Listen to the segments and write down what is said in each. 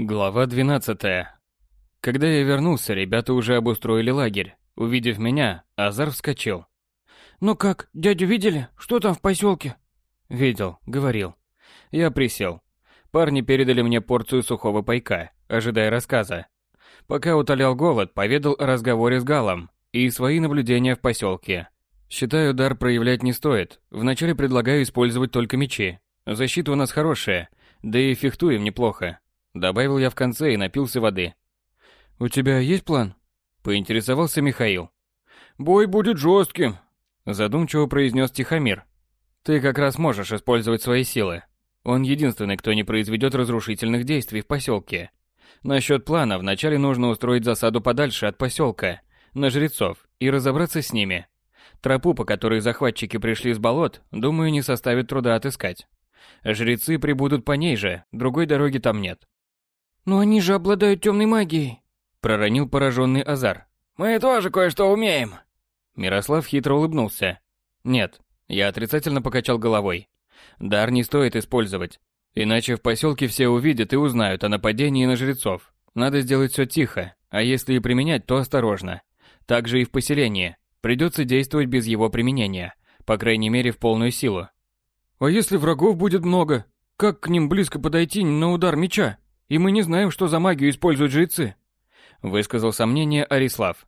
Глава 12. Когда я вернулся, ребята уже обустроили лагерь. Увидев меня, Азар вскочил. «Ну как, дядю видели? Что там в поселке?» «Видел, говорил». Я присел. Парни передали мне порцию сухого пайка, ожидая рассказа. Пока утолял голод, поведал о разговоре с Галом и свои наблюдения в поселке. Считаю, дар проявлять не стоит. Вначале предлагаю использовать только мечи. Защита у нас хорошая, да и фехтуем неплохо. Добавил я в конце и напился воды. «У тебя есть план?» Поинтересовался Михаил. «Бой будет жестким», задумчиво произнес Тихомир. «Ты как раз можешь использовать свои силы. Он единственный, кто не произведет разрушительных действий в поселке. Насчет плана, вначале нужно устроить засаду подальше от поселка, на жрецов, и разобраться с ними. Тропу, по которой захватчики пришли с болот, думаю, не составит труда отыскать. Жрецы прибудут по ней же, другой дороги там нет. «Но они же обладают темной магией», — проронил пораженный Азар. «Мы тоже кое-что умеем». Мирослав хитро улыбнулся. «Нет», — я отрицательно покачал головой. «Дар не стоит использовать. Иначе в поселке все увидят и узнают о нападении на жрецов. Надо сделать все тихо, а если и применять, то осторожно. Так же и в поселении. Придется действовать без его применения, по крайней мере в полную силу. А если врагов будет много? Как к ним близко подойти на удар меча? И мы не знаем, что за магию используют жрецы. Высказал сомнение Арислав.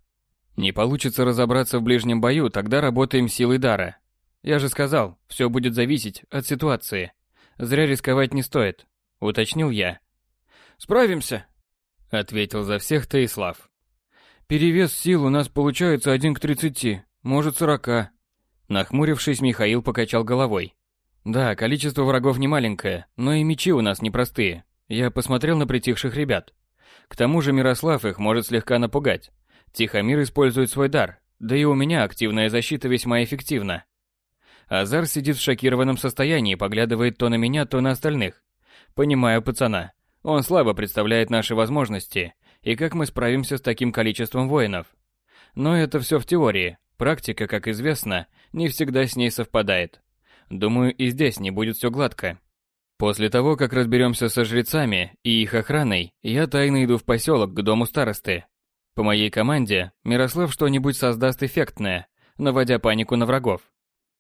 Не получится разобраться в ближнем бою, тогда работаем силой дара. Я же сказал, все будет зависеть от ситуации. Зря рисковать не стоит, уточнил я. Справимся, ответил за всех Таислав. Перевес сил у нас получается один к тридцати, может сорока. Нахмурившись, Михаил покачал головой. Да, количество врагов не маленькое, но и мечи у нас непростые. Я посмотрел на притихших ребят. К тому же Мирослав их может слегка напугать. Тихомир использует свой дар, да и у меня активная защита весьма эффективна. Азар сидит в шокированном состоянии поглядывает то на меня, то на остальных. Понимаю пацана. Он слабо представляет наши возможности и как мы справимся с таким количеством воинов. Но это все в теории. Практика, как известно, не всегда с ней совпадает. Думаю, и здесь не будет все гладко. После того, как разберемся со жрецами и их охраной, я тайно иду в поселок к дому старосты. По моей команде Мирослав что-нибудь создаст эффектное, наводя панику на врагов.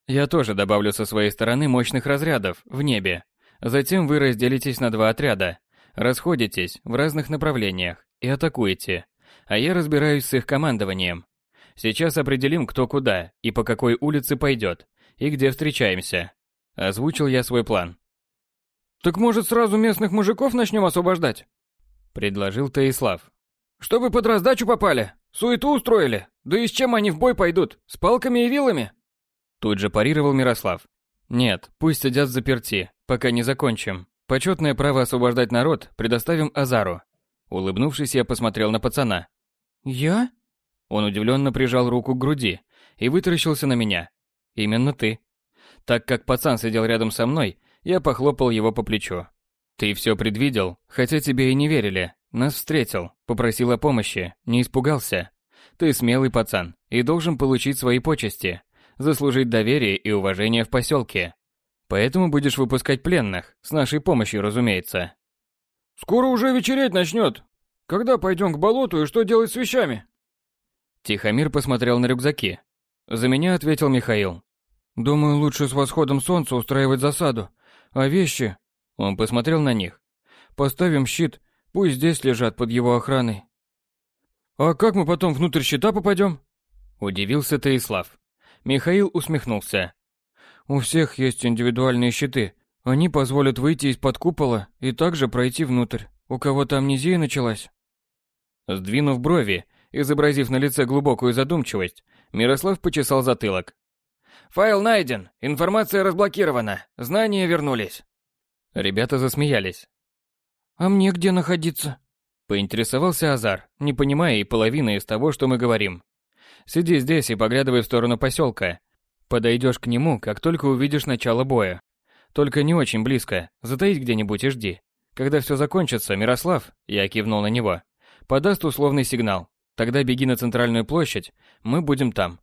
Я тоже добавлю со своей стороны мощных разрядов в небе. Затем вы разделитесь на два отряда, расходитесь в разных направлениях и атакуете, а я разбираюсь с их командованием. Сейчас определим, кто куда и по какой улице пойдет, и где встречаемся. Озвучил я свой план. «Так может сразу местных мужиков начнем освобождать?» Предложил Таислав. «Чтобы под раздачу попали, суету устроили. Да и с чем они в бой пойдут? С палками и вилами?» Тут же парировал Мирослав. «Нет, пусть сидят заперти, пока не закончим. Почетное право освобождать народ предоставим Азару». Улыбнувшись, я посмотрел на пацана. «Я?» Он удивленно прижал руку к груди и вытаращился на меня. Именно ты. Так как пацан сидел рядом со мной, я похлопал его по плечу. Ты все предвидел, хотя тебе и не верили. Нас встретил, попросил о помощи, не испугался. Ты смелый пацан и должен получить свои почести, заслужить доверие и уважение в поселке. Поэтому будешь выпускать пленных, с нашей помощью, разумеется. Скоро уже вечереть начнет. Когда пойдем к болоту и что делать с вещами? Тихомир посмотрел на рюкзаки. За меня ответил Михаил. Думаю, лучше с восходом солнца устраивать засаду. А вещи... Он посмотрел на них. Поставим щит, пусть здесь лежат под его охраной. А как мы потом внутрь щита попадем? Удивился Таислав. Михаил усмехнулся. У всех есть индивидуальные щиты. Они позволят выйти из-под купола и также пройти внутрь. У кого-то амнезия началась. Сдвинув брови, изобразив на лице глубокую задумчивость, Мирослав почесал затылок. «Файл найден, информация разблокирована, знания вернулись». Ребята засмеялись. «А мне где находиться?» Поинтересовался Азар, не понимая и половины из того, что мы говорим. «Сиди здесь и поглядывай в сторону поселка. Подойдешь к нему, как только увидишь начало боя. Только не очень близко, затаись где-нибудь и жди. Когда все закончится, Мирослав, я кивнул на него, подаст условный сигнал. Тогда беги на центральную площадь, мы будем там.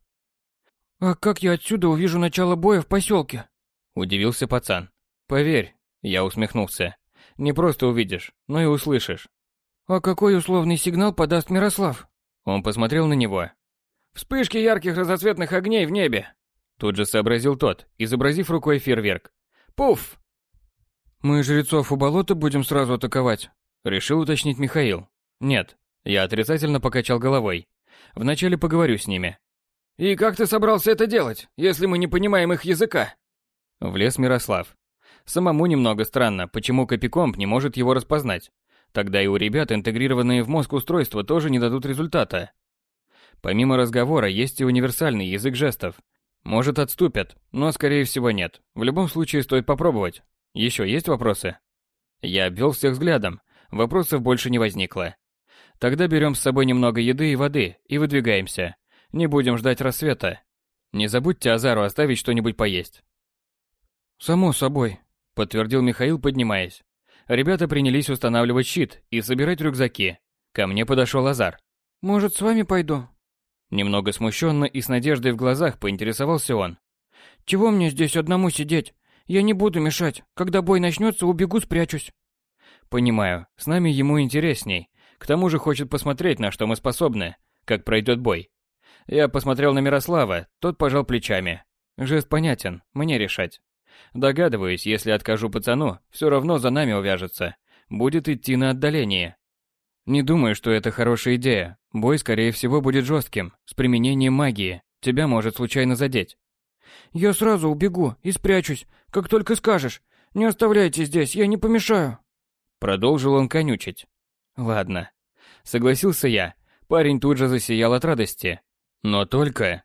А как я отсюда увижу начало боя в поселке? Удивился пацан. Поверь, я усмехнулся. Не просто увидишь, но и услышишь. А какой условный сигнал подаст Мирослав? Он посмотрел на него. Вспышки ярких разноцветных огней в небе. Тут же сообразил тот, изобразив рукой фейерверк. Пуф! Мы жрецов у болота будем сразу атаковать, решил уточнить Михаил. Нет, я отрицательно покачал головой. Вначале поговорю с ними. И как ты собрался это делать, если мы не понимаем их языка? Влез Мирослав. Самому немного странно, почему Копикомп не может его распознать. Тогда и у ребят интегрированные в мозг устройства тоже не дадут результата. Помимо разговора есть и универсальный язык жестов. Может отступят, но скорее всего нет. В любом случае стоит попробовать. Еще есть вопросы? Я обвел всех взглядом. Вопросов больше не возникло. Тогда берем с собой немного еды и воды и выдвигаемся. Не будем ждать рассвета. Не забудьте Азару оставить что-нибудь поесть. Само собой, подтвердил Михаил, поднимаясь. Ребята принялись устанавливать щит и собирать рюкзаки. Ко мне подошел Азар. Может, с вами пойду? Немного смущенно и с надеждой в глазах поинтересовался он. Чего мне здесь одному сидеть? Я не буду мешать. Когда бой начнется, убегу, спрячусь. Понимаю, с нами ему интересней. К тому же хочет посмотреть, на что мы способны, как пройдет бой. Я посмотрел на Мирослава, тот пожал плечами. Жест понятен, мне решать. Догадываюсь, если откажу пацану, все равно за нами увяжется. Будет идти на отдаление. Не думаю, что это хорошая идея. Бой, скорее всего, будет жестким, с применением магии. Тебя может случайно задеть. Я сразу убегу и спрячусь, как только скажешь. Не оставляйте здесь, я не помешаю. Продолжил он конючить. Ладно. Согласился я. Парень тут же засиял от радости. Но только...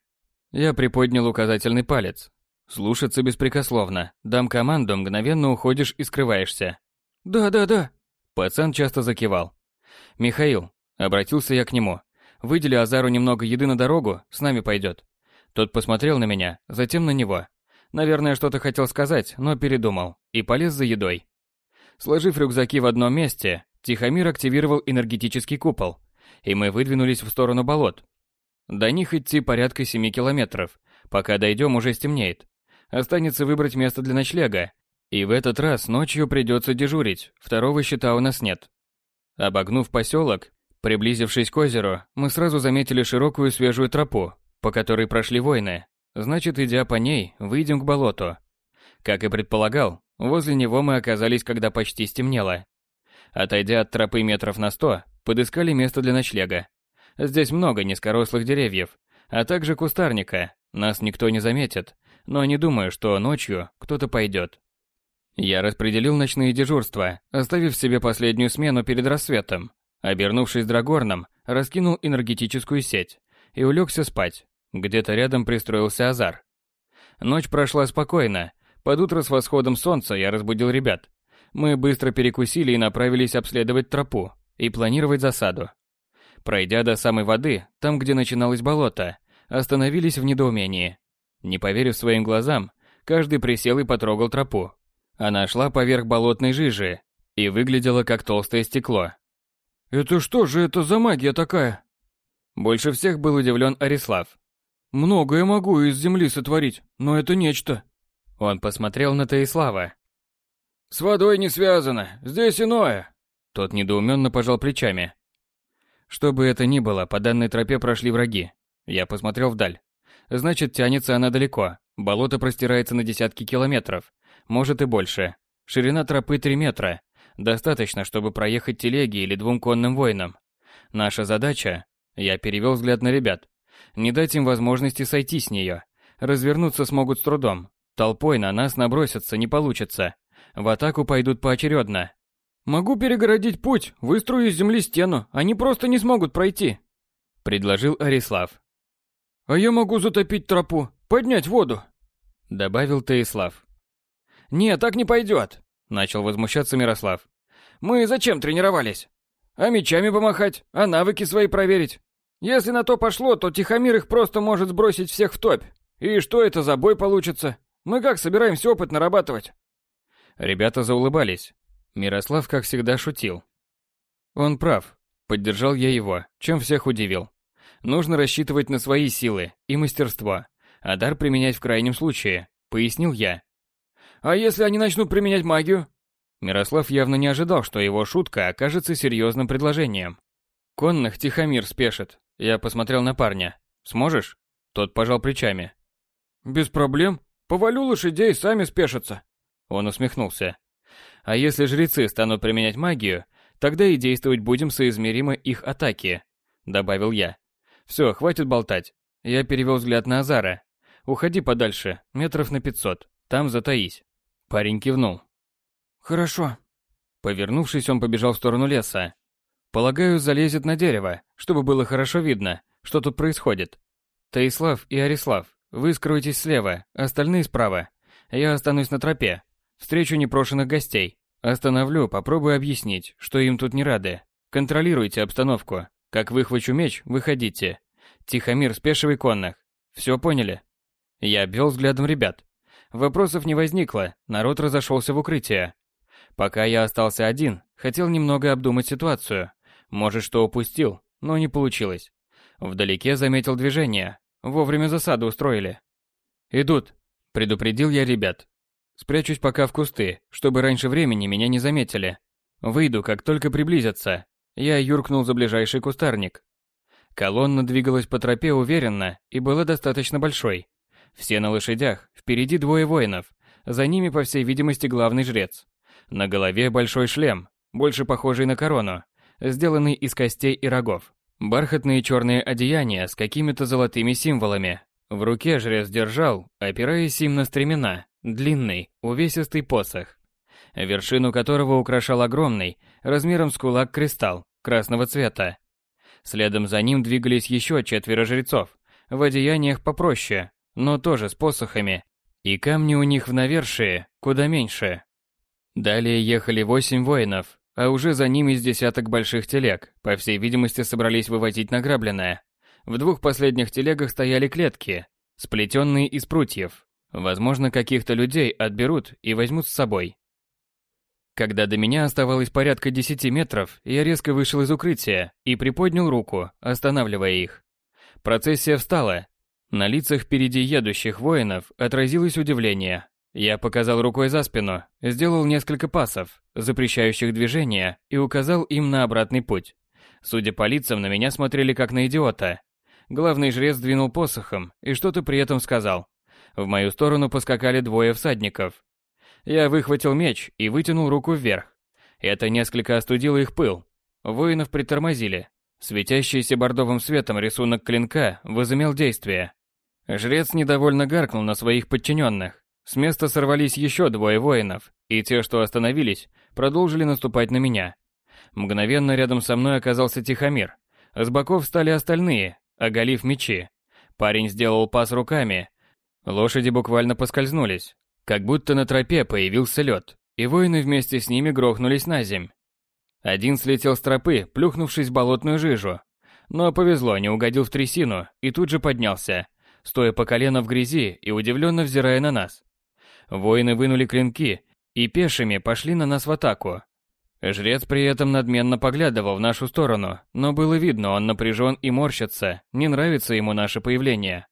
Я приподнял указательный палец. Слушаться беспрекословно. Дам команду, мгновенно уходишь и скрываешься. Да-да-да. Пацан часто закивал. Михаил, обратился я к нему. Выдели Азару немного еды на дорогу, с нами пойдет. Тот посмотрел на меня, затем на него. Наверное, что-то хотел сказать, но передумал. И полез за едой. Сложив рюкзаки в одном месте, Тихомир активировал энергетический купол. И мы выдвинулись в сторону болот. До них идти порядка 7 километров. Пока дойдем, уже стемнеет. Останется выбрать место для ночлега. И в этот раз ночью придется дежурить, второго щита у нас нет. Обогнув поселок, приблизившись к озеру, мы сразу заметили широкую свежую тропу, по которой прошли воины. Значит, идя по ней, выйдем к болоту. Как и предполагал, возле него мы оказались, когда почти стемнело. Отойдя от тропы метров на сто, подыскали место для ночлега. Здесь много низкорослых деревьев, а также кустарника. Нас никто не заметит, но не думаю, что ночью кто-то пойдет. Я распределил ночные дежурства, оставив себе последнюю смену перед рассветом. Обернувшись драгорном, раскинул энергетическую сеть и улегся спать. Где-то рядом пристроился Азар. Ночь прошла спокойно. Под утро с восходом солнца я разбудил ребят. Мы быстро перекусили и направились обследовать тропу и планировать засаду. Пройдя до самой воды, там, где начиналось болото, остановились в недоумении. Не поверив своим глазам, каждый присел и потрогал тропу. Она шла поверх болотной жижи и выглядела как толстое стекло. «Это что же это за магия такая?» Больше всех был удивлен Арислав. Многое могу из земли сотворить, но это нечто. Он посмотрел на Таислава. С водой не связано, здесь иное. Тот недоуменно пожал плечами. Что бы это ни было, по данной тропе прошли враги. Я посмотрел вдаль. Значит, тянется она далеко. Болото простирается на десятки километров, может и больше. Ширина тропы 3 метра. Достаточно, чтобы проехать телеги или двум конным воинам. Наша задача... Я перевел взгляд на ребят. Не дать им возможности сойти с нее. Развернуться смогут с трудом. Толпой на нас набросятся не получится. В атаку пойдут поочередно. «Могу перегородить путь, выстрою из земли стену, они просто не смогут пройти», — предложил Арислав. «А я могу затопить тропу, поднять воду», — добавил Таислав. «Нет, так не пойдет», — начал возмущаться Мирослав. «Мы зачем тренировались? А мечами помахать, а навыки свои проверить? Если на то пошло, то Тихомир их просто может сбросить всех в топь. И что это за бой получится? Мы как собираемся опыт нарабатывать? Ребята заулыбались. Мирослав, как всегда, шутил. Он прав. Поддержал я его, чем всех удивил. Нужно рассчитывать на свои силы и мастерство, а дар применять в крайнем случае, пояснил я. А если они начнут применять магию? Мирослав явно не ожидал, что его шутка окажется серьезным предложением. «Конных Тихомир спешит». Я посмотрел на парня. «Сможешь?» Тот пожал плечами. «Без проблем. Повалю лошадей, сами спешатся». Он усмехнулся. «А если жрецы станут применять магию, тогда и действовать будем соизмеримо их атаке», добавил я. «Все, хватит болтать». Я перевел взгляд на Азара. «Уходи подальше, метров на пятьсот. Там затаись». Парень кивнул. «Хорошо». Повернувшись, он побежал в сторону леса. Полагаю, залезет на дерево, чтобы было хорошо видно, что тут происходит. Таислав и Арислав, вы скройтесь слева, остальные справа. Я останусь на тропе. Встречу непрошенных гостей. Остановлю, попробую объяснить, что им тут не рады. Контролируйте обстановку. Как выхвачу меч, выходите. Тихомир, спешивай конных. Все поняли? Я обвел взглядом ребят. Вопросов не возникло, народ разошелся в укрытие. Пока я остался один, хотел немного обдумать ситуацию. Может, что упустил, но не получилось. Вдалеке заметил движение. Вовремя засаду устроили. «Идут», — предупредил я ребят. «Спрячусь пока в кусты, чтобы раньше времени меня не заметили. Выйду, как только приблизятся». Я юркнул за ближайший кустарник. Колонна двигалась по тропе уверенно и была достаточно большой. Все на лошадях, впереди двое воинов, за ними, по всей видимости, главный жрец. На голове большой шлем, больше похожий на корону, сделанный из костей и рогов. Бархатные черные одеяния с какими-то золотыми символами. В руке жрец держал, опираясь им на стремена, длинный, увесистый посох, вершину которого украшал огромный, размером с кулак кристалл, красного цвета. Следом за ним двигались еще четверо жрецов, в одеяниях попроще, но тоже с посохами, и камни у них в навершие куда меньше. Далее ехали восемь воинов, а уже за ними с десяток больших телег, по всей видимости, собрались вывозить награбленное. В двух последних телегах стояли клетки, сплетенные из прутьев. Возможно, каких-то людей отберут и возьмут с собой. Когда до меня оставалось порядка десяти метров, я резко вышел из укрытия и приподнял руку, останавливая их. Процессия встала. На лицах впереди едущих воинов отразилось удивление, я показал рукой за спину, сделал несколько пасов, запрещающих движения, и указал им на обратный путь. Судя по лицам, на меня смотрели как на идиота. Главный жрец двинул посохом и что-то при этом сказал. В мою сторону поскакали двое всадников. Я выхватил меч и вытянул руку вверх. Это несколько остудило их пыл. Воинов притормозили. Светящийся бордовым светом рисунок клинка возымел действие. Жрец недовольно гаркнул на своих подчиненных. С места сорвались еще двое воинов, и те, что остановились, продолжили наступать на меня. Мгновенно рядом со мной оказался Тихомир. С боков стали остальные, оголив мечи. Парень сделал пас руками. Лошади буквально поскользнулись. Как будто на тропе появился лед, и воины вместе с ними грохнулись на земь. Один слетел с тропы, плюхнувшись в болотную жижу. Но повезло, не угодил в трясину и тут же поднялся, стоя по колено в грязи и удивленно взирая на нас. Воины вынули клинки и пешими пошли на нас в атаку. Жрец при этом надменно поглядывал в нашу сторону, но было видно, он напряжен и морщится, не нравится ему наше появление.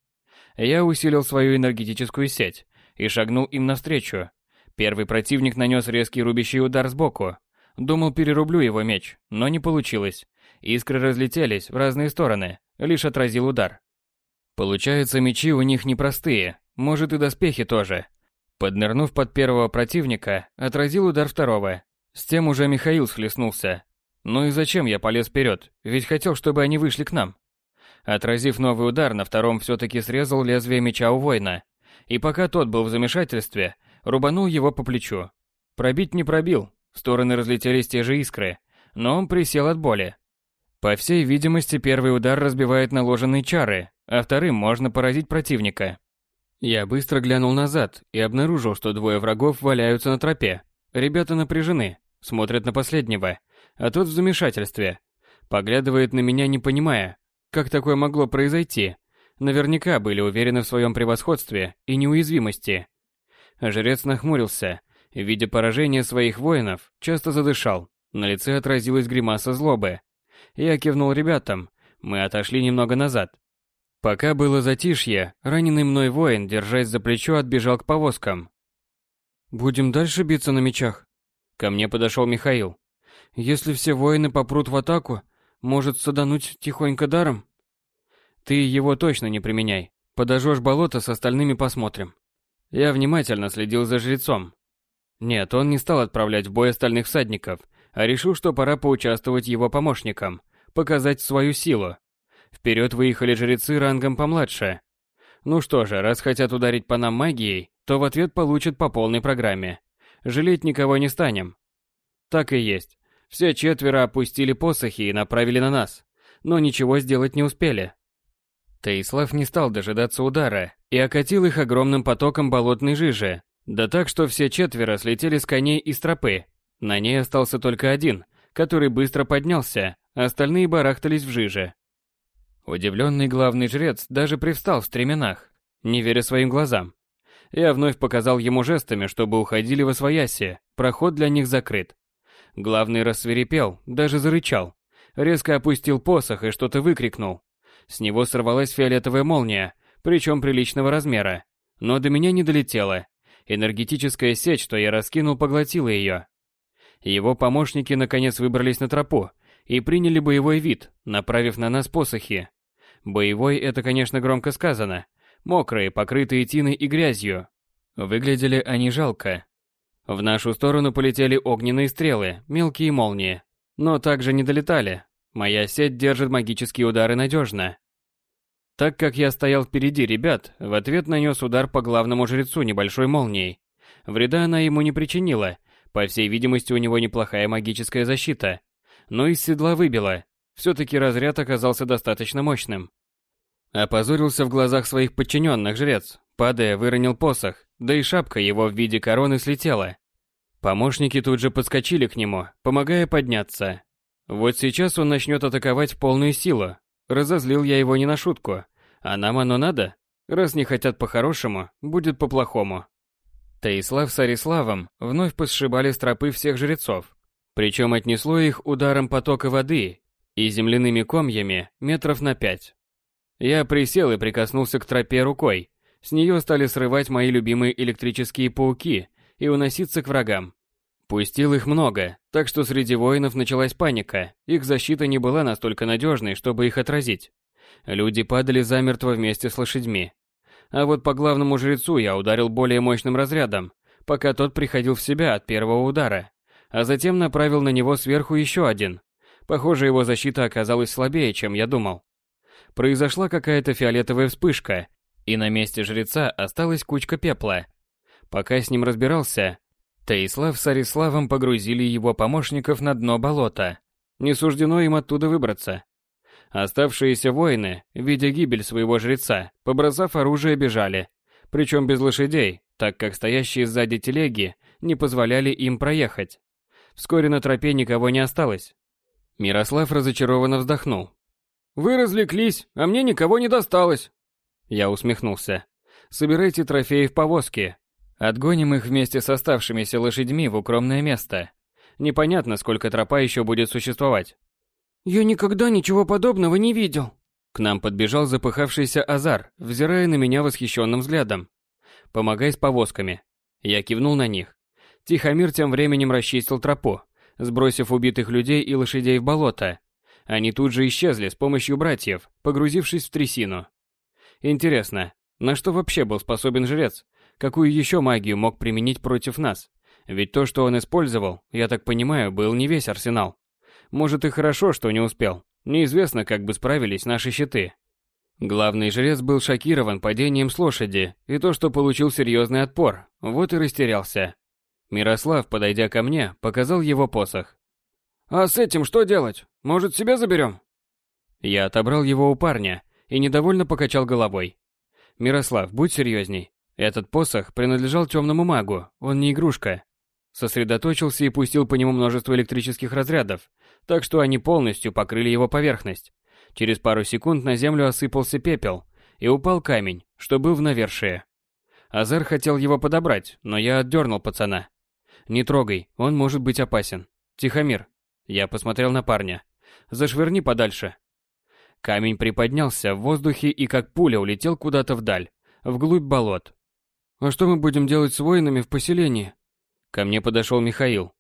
Я усилил свою энергетическую сеть и шагнул им навстречу. Первый противник нанес резкий рубящий удар сбоку. Думал, перерублю его меч, но не получилось. Искры разлетелись в разные стороны, лишь отразил удар. Получается, мечи у них непростые, может и доспехи тоже. Поднырнув под первого противника, отразил удар второго. С тем уже Михаил схлестнулся. Ну и зачем я полез вперед? Ведь хотел, чтобы они вышли к нам. Отразив новый удар, на втором все-таки срезал лезвие меча у воина. И пока тот был в замешательстве, рубанул его по плечу. Пробить не пробил, в стороны разлетелись те же искры, но он присел от боли. По всей видимости, первый удар разбивает наложенные чары, а вторым можно поразить противника. Я быстро глянул назад и обнаружил, что двое врагов валяются на тропе. Ребята напряжены, смотрят на последнего, а тот в замешательстве. Поглядывает на меня, не понимая, как такое могло произойти. Наверняка были уверены в своем превосходстве и неуязвимости. Жрец нахмурился, видя поражение своих воинов, часто задышал. На лице отразилась гримаса злобы. Я кивнул ребятам, мы отошли немного назад, Пока было затишье, раненый мной воин, держась за плечо, отбежал к повозкам. «Будем дальше биться на мечах?» Ко мне подошел Михаил. Если все воины попрут в атаку, может садануть тихонько даром? Ты его точно не применяй. Подожжешь болото, с остальными посмотрим. Я внимательно следил за жрецом. Нет, он не стал отправлять в бой остальных всадников, а решил, что пора поучаствовать его помощникам, показать свою силу. Вперед выехали жрецы рангом помладше. Ну что же, раз хотят ударить по нам магией, то в ответ получат по полной программе. Жалеть никого не станем. Так и есть. Все четверо опустили посохи и направили на нас, но ничего сделать не успели. Таислав не стал дожидаться удара и окатил их огромным потоком болотной жижи, да так, что все четверо слетели с коней и тропы. На ней остался только один, который быстро поднялся, а остальные барахтались в жиже. Удивленный главный жрец даже привстал в стременах, не веря своим глазам. Я вновь показал ему жестами, чтобы уходили во свояси, проход для них закрыт. Главный рассверепел, даже зарычал. Резко опустил посох и что-то выкрикнул. С него сорвалась фиолетовая молния, причем приличного размера. Но до меня не долетела. Энергетическая сеть, что я раскинул, поглотила ее. Его помощники наконец выбрались на тропу и приняли боевой вид, направив на нас посохи. Боевой – это, конечно, громко сказано. Мокрые, покрытые тиной и грязью. Выглядели они жалко. В нашу сторону полетели огненные стрелы, мелкие молнии. Но также не долетали. Моя сеть держит магические удары надежно. Так как я стоял впереди ребят, в ответ нанес удар по главному жрецу небольшой молнией. Вреда она ему не причинила, по всей видимости у него неплохая магическая защита. Но из седла выбила, все-таки разряд оказался достаточно мощным. Опозорился в глазах своих подчиненных жрец, падая, выронил посох, да и шапка его в виде короны слетела. Помощники тут же подскочили к нему, помогая подняться. Вот сейчас он начнет атаковать в полную силу. Разозлил я его не на шутку. А нам оно надо? Раз не хотят по-хорошему, будет по-плохому. Таислав с Ариславом вновь посшибали с тропы всех жрецов. Причем отнесло их ударом потока воды и земляными комьями метров на пять. Я присел и прикоснулся к тропе рукой. С нее стали срывать мои любимые электрические пауки и уноситься к врагам. Пустил их много, так что среди воинов началась паника. Их защита не была настолько надежной, чтобы их отразить. Люди падали замертво вместе с лошадьми. А вот по главному жрецу я ударил более мощным разрядом, пока тот приходил в себя от первого удара, а затем направил на него сверху еще один. Похоже, его защита оказалась слабее, чем я думал. Произошла какая-то фиолетовая вспышка, и на месте жреца осталась кучка пепла. Пока с ним разбирался, Таислав с Ариславом погрузили его помощников на дно болота. Не суждено им оттуда выбраться. Оставшиеся воины, видя гибель своего жреца, побросав оружие, бежали. Причем без лошадей, так как стоящие сзади телеги не позволяли им проехать. Вскоре на тропе никого не осталось. Мирослав разочарованно вздохнул. «Вы развлеклись, а мне никого не досталось!» Я усмехнулся. «Собирайте трофеи в повозке. Отгоним их вместе с оставшимися лошадьми в укромное место. Непонятно, сколько тропа еще будет существовать. «Я никогда ничего подобного не видел». К нам подбежал запыхавшийся Азар, взирая на меня восхищенным взглядом. «Помогай с повозками». Я кивнул на них. Тихомир тем временем расчистил тропу, сбросив убитых людей и лошадей в болото. Они тут же исчезли с помощью братьев, погрузившись в трясину. Интересно, на что вообще был способен жрец? Какую еще магию мог применить против нас? Ведь то, что он использовал, я так понимаю, был не весь арсенал. Может и хорошо, что не успел. Неизвестно, как бы справились наши щиты. Главный жрец был шокирован падением с лошади и то, что получил серьезный отпор, вот и растерялся. Мирослав, подойдя ко мне, показал его посох. «А с этим что делать? Может, себе заберем?» Я отобрал его у парня и недовольно покачал головой. «Мирослав, будь серьезней. Этот посох принадлежал темному магу, он не игрушка. Сосредоточился и пустил по нему множество электрических разрядов, так что они полностью покрыли его поверхность. Через пару секунд на землю осыпался пепел, и упал камень, что был в навершие. Азар хотел его подобрать, но я отдернул пацана. «Не трогай, он может быть опасен. Тихомир». Я посмотрел на парня. «Зашвырни подальше». Камень приподнялся в воздухе и как пуля улетел куда-то вдаль, вглубь болот. «А что мы будем делать с воинами в поселении?» Ко мне подошел Михаил.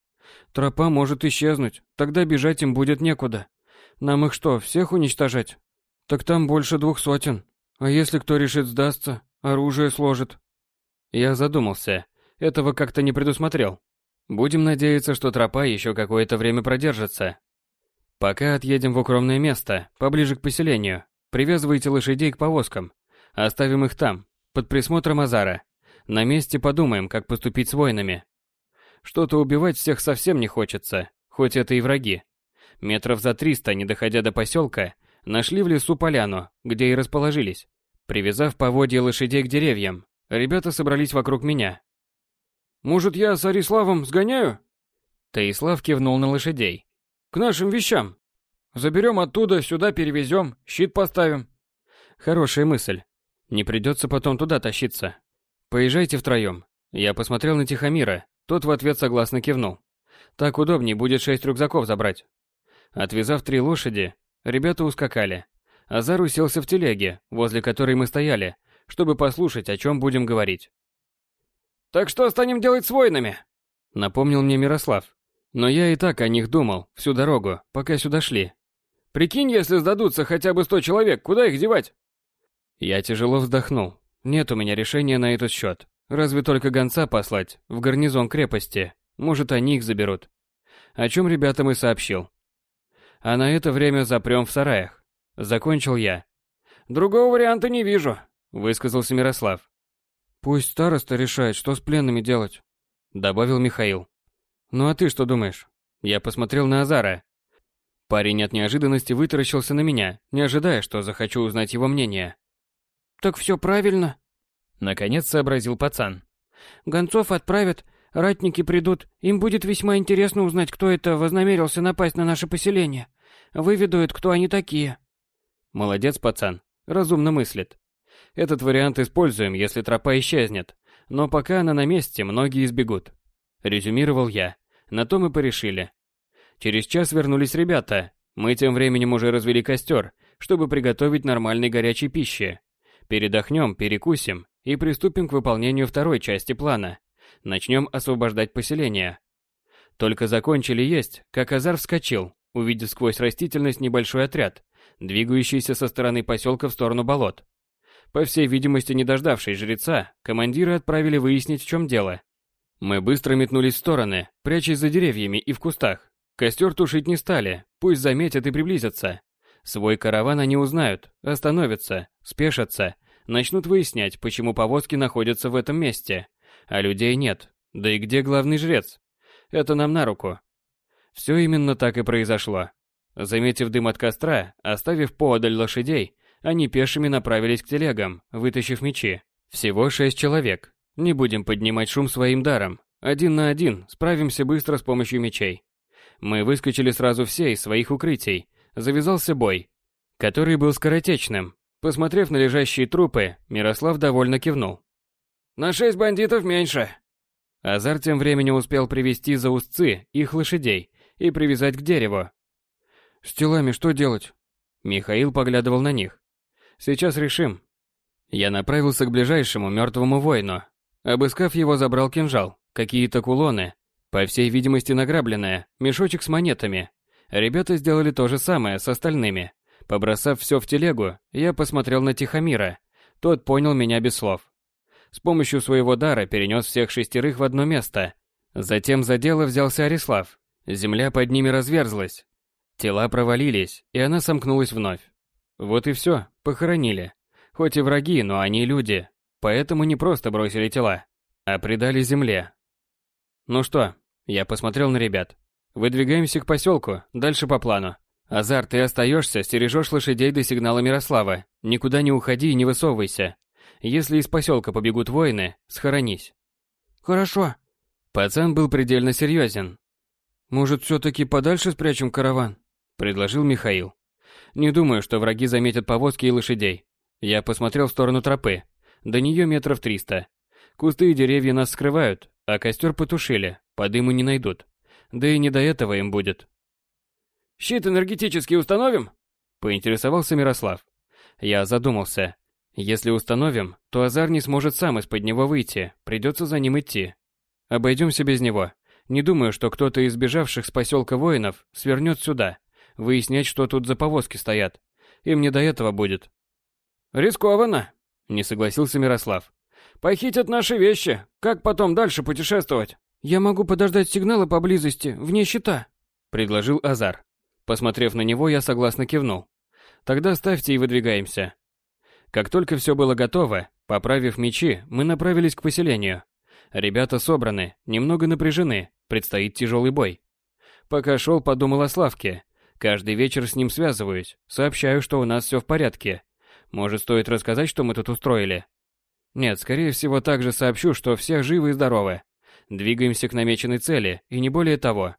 Тропа может исчезнуть, тогда бежать им будет некуда. Нам их что, всех уничтожать? Так там больше двух сотен. А если кто решит сдастся, оружие сложит. Я задумался. Этого как-то не предусмотрел. Будем надеяться, что тропа еще какое-то время продержится. Пока отъедем в укромное место, поближе к поселению, привязывайте лошадей к повозкам. Оставим их там, под присмотром Азара. На месте подумаем, как поступить с воинами. Что-то убивать всех совсем не хочется, хоть это и враги. Метров за триста, не доходя до поселка, нашли в лесу поляну, где и расположились. Привязав поводья лошадей к деревьям, ребята собрались вокруг меня. «Может, я с Ариславом сгоняю?» Таислав кивнул на лошадей. «К нашим вещам. Заберем оттуда, сюда перевезем, щит поставим». Хорошая мысль. Не придется потом туда тащиться. Поезжайте втроем. Я посмотрел на Тихомира, тот в ответ согласно кивнул. Так удобнее будет шесть рюкзаков забрать. Отвязав три лошади, ребята ускакали. Азар уселся в телеге, возле которой мы стояли, чтобы послушать, о чем будем говорить. «Так что станем делать с воинами?» Напомнил мне Мирослав. Но я и так о них думал всю дорогу, пока сюда шли. «Прикинь, если сдадутся хотя бы сто человек, куда их девать?» Я тяжело вздохнул. Нет у меня решения на этот счет. Разве только гонца послать в гарнизон крепости. Может, они их заберут. О чем ребятам и сообщил. А на это время запрем в сараях. Закончил я. Другого варианта не вижу, высказался Мирослав. Пусть староста решает, что с пленными делать, добавил Михаил. Ну а ты что думаешь? Я посмотрел на Азара. Парень от неожиданности вытаращился на меня, не ожидая, что захочу узнать его мнение. Так все правильно, Наконец сообразил пацан. Гонцов отправят, ратники придут, им будет весьма интересно узнать, кто это вознамерился напасть на наше поселение. Выведают, кто они такие. Молодец, пацан, разумно мыслит. Этот вариант используем, если тропа исчезнет, но пока она на месте, многие избегут. Резюмировал я. На то мы порешили. Через час вернулись ребята. Мы тем временем уже развели костер, чтобы приготовить нормальной горячей пищи. Передохнем, перекусим и приступим к выполнению второй части плана. Начнем освобождать поселение. Только закончили есть, как Азар вскочил, увидев сквозь растительность небольшой отряд, двигающийся со стороны поселка в сторону болот. По всей видимости, не дождавшись жреца, командиры отправили выяснить, в чем дело. Мы быстро метнулись в стороны, прячась за деревьями и в кустах. Костер тушить не стали, пусть заметят и приблизятся. Свой караван они узнают, остановятся, спешатся, начнут выяснять, почему повозки находятся в этом месте, а людей нет. Да и где главный жрец? Это нам на руку. Все именно так и произошло. Заметив дым от костра, оставив поодаль лошадей, они пешими направились к телегам, вытащив мечи. Всего шесть человек. Не будем поднимать шум своим даром. Один на один справимся быстро с помощью мечей. Мы выскочили сразу все из своих укрытий. Завязался бой, который был скоротечным, Посмотрев на лежащие трупы, Мирослав довольно кивнул. «На шесть бандитов меньше». Азар тем временем успел привести за узцы их лошадей и привязать к дереву. «С телами что делать?» Михаил поглядывал на них. «Сейчас решим». Я направился к ближайшему мертвому воину. Обыскав его, забрал кинжал, какие-то кулоны, по всей видимости награбленное, мешочек с монетами. Ребята сделали то же самое с остальными. Побросав все в телегу, я посмотрел на Тихомира. Тот понял меня без слов. С помощью своего дара перенес всех шестерых в одно место. Затем за дело взялся Арислав. Земля под ними разверзлась. Тела провалились, и она сомкнулась вновь. Вот и все, похоронили. Хоть и враги, но они люди. Поэтому не просто бросили тела, а предали земле. Ну что, я посмотрел на ребят. Выдвигаемся к поселку, дальше по плану. Азар, ты остаешься, стережешь лошадей до сигнала Мирослава. Никуда не уходи и не высовывайся. Если из поселка побегут воины, схоронись. Хорошо. Пацан был предельно серьезен. Может, все-таки подальше спрячем караван? Предложил Михаил. Не думаю, что враги заметят повозки и лошадей. Я посмотрел в сторону тропы. До нее метров триста. Кусты и деревья нас скрывают, а костер потушили, по дыму не найдут. Да и не до этого им будет. Щит энергетический установим? Поинтересовался Мирослав. Я задумался. Если установим, то Азар не сможет сам из-под него выйти, придется за ним идти. Обойдемся без него. Не думаю, что кто-то из бежавших с поселка воинов свернет сюда, выяснять, что тут за повозки стоят. Им не до этого будет. Рискованно, не согласился Мирослав. Похитят наши вещи. Как потом дальше путешествовать? Я могу подождать сигнала поблизости, вне щита, предложил Азар. Посмотрев на него, я согласно кивнул. Тогда ставьте и выдвигаемся. Как только все было готово, поправив мечи, мы направились к поселению. Ребята собраны, немного напряжены, предстоит тяжелый бой. Пока шел, подумал о Славке. Каждый вечер с ним связываюсь, сообщаю, что у нас все в порядке. Может, стоит рассказать, что мы тут устроили? Нет, скорее всего, также сообщу, что все живы и здоровы. Двигаемся к намеченной цели, и не более того.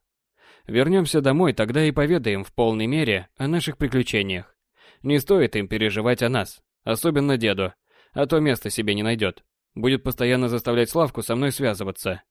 Вернемся домой, тогда и поведаем в полной мере о наших приключениях. Не стоит им переживать о нас, особенно деду, а то места себе не найдет. Будет постоянно заставлять Славку со мной связываться.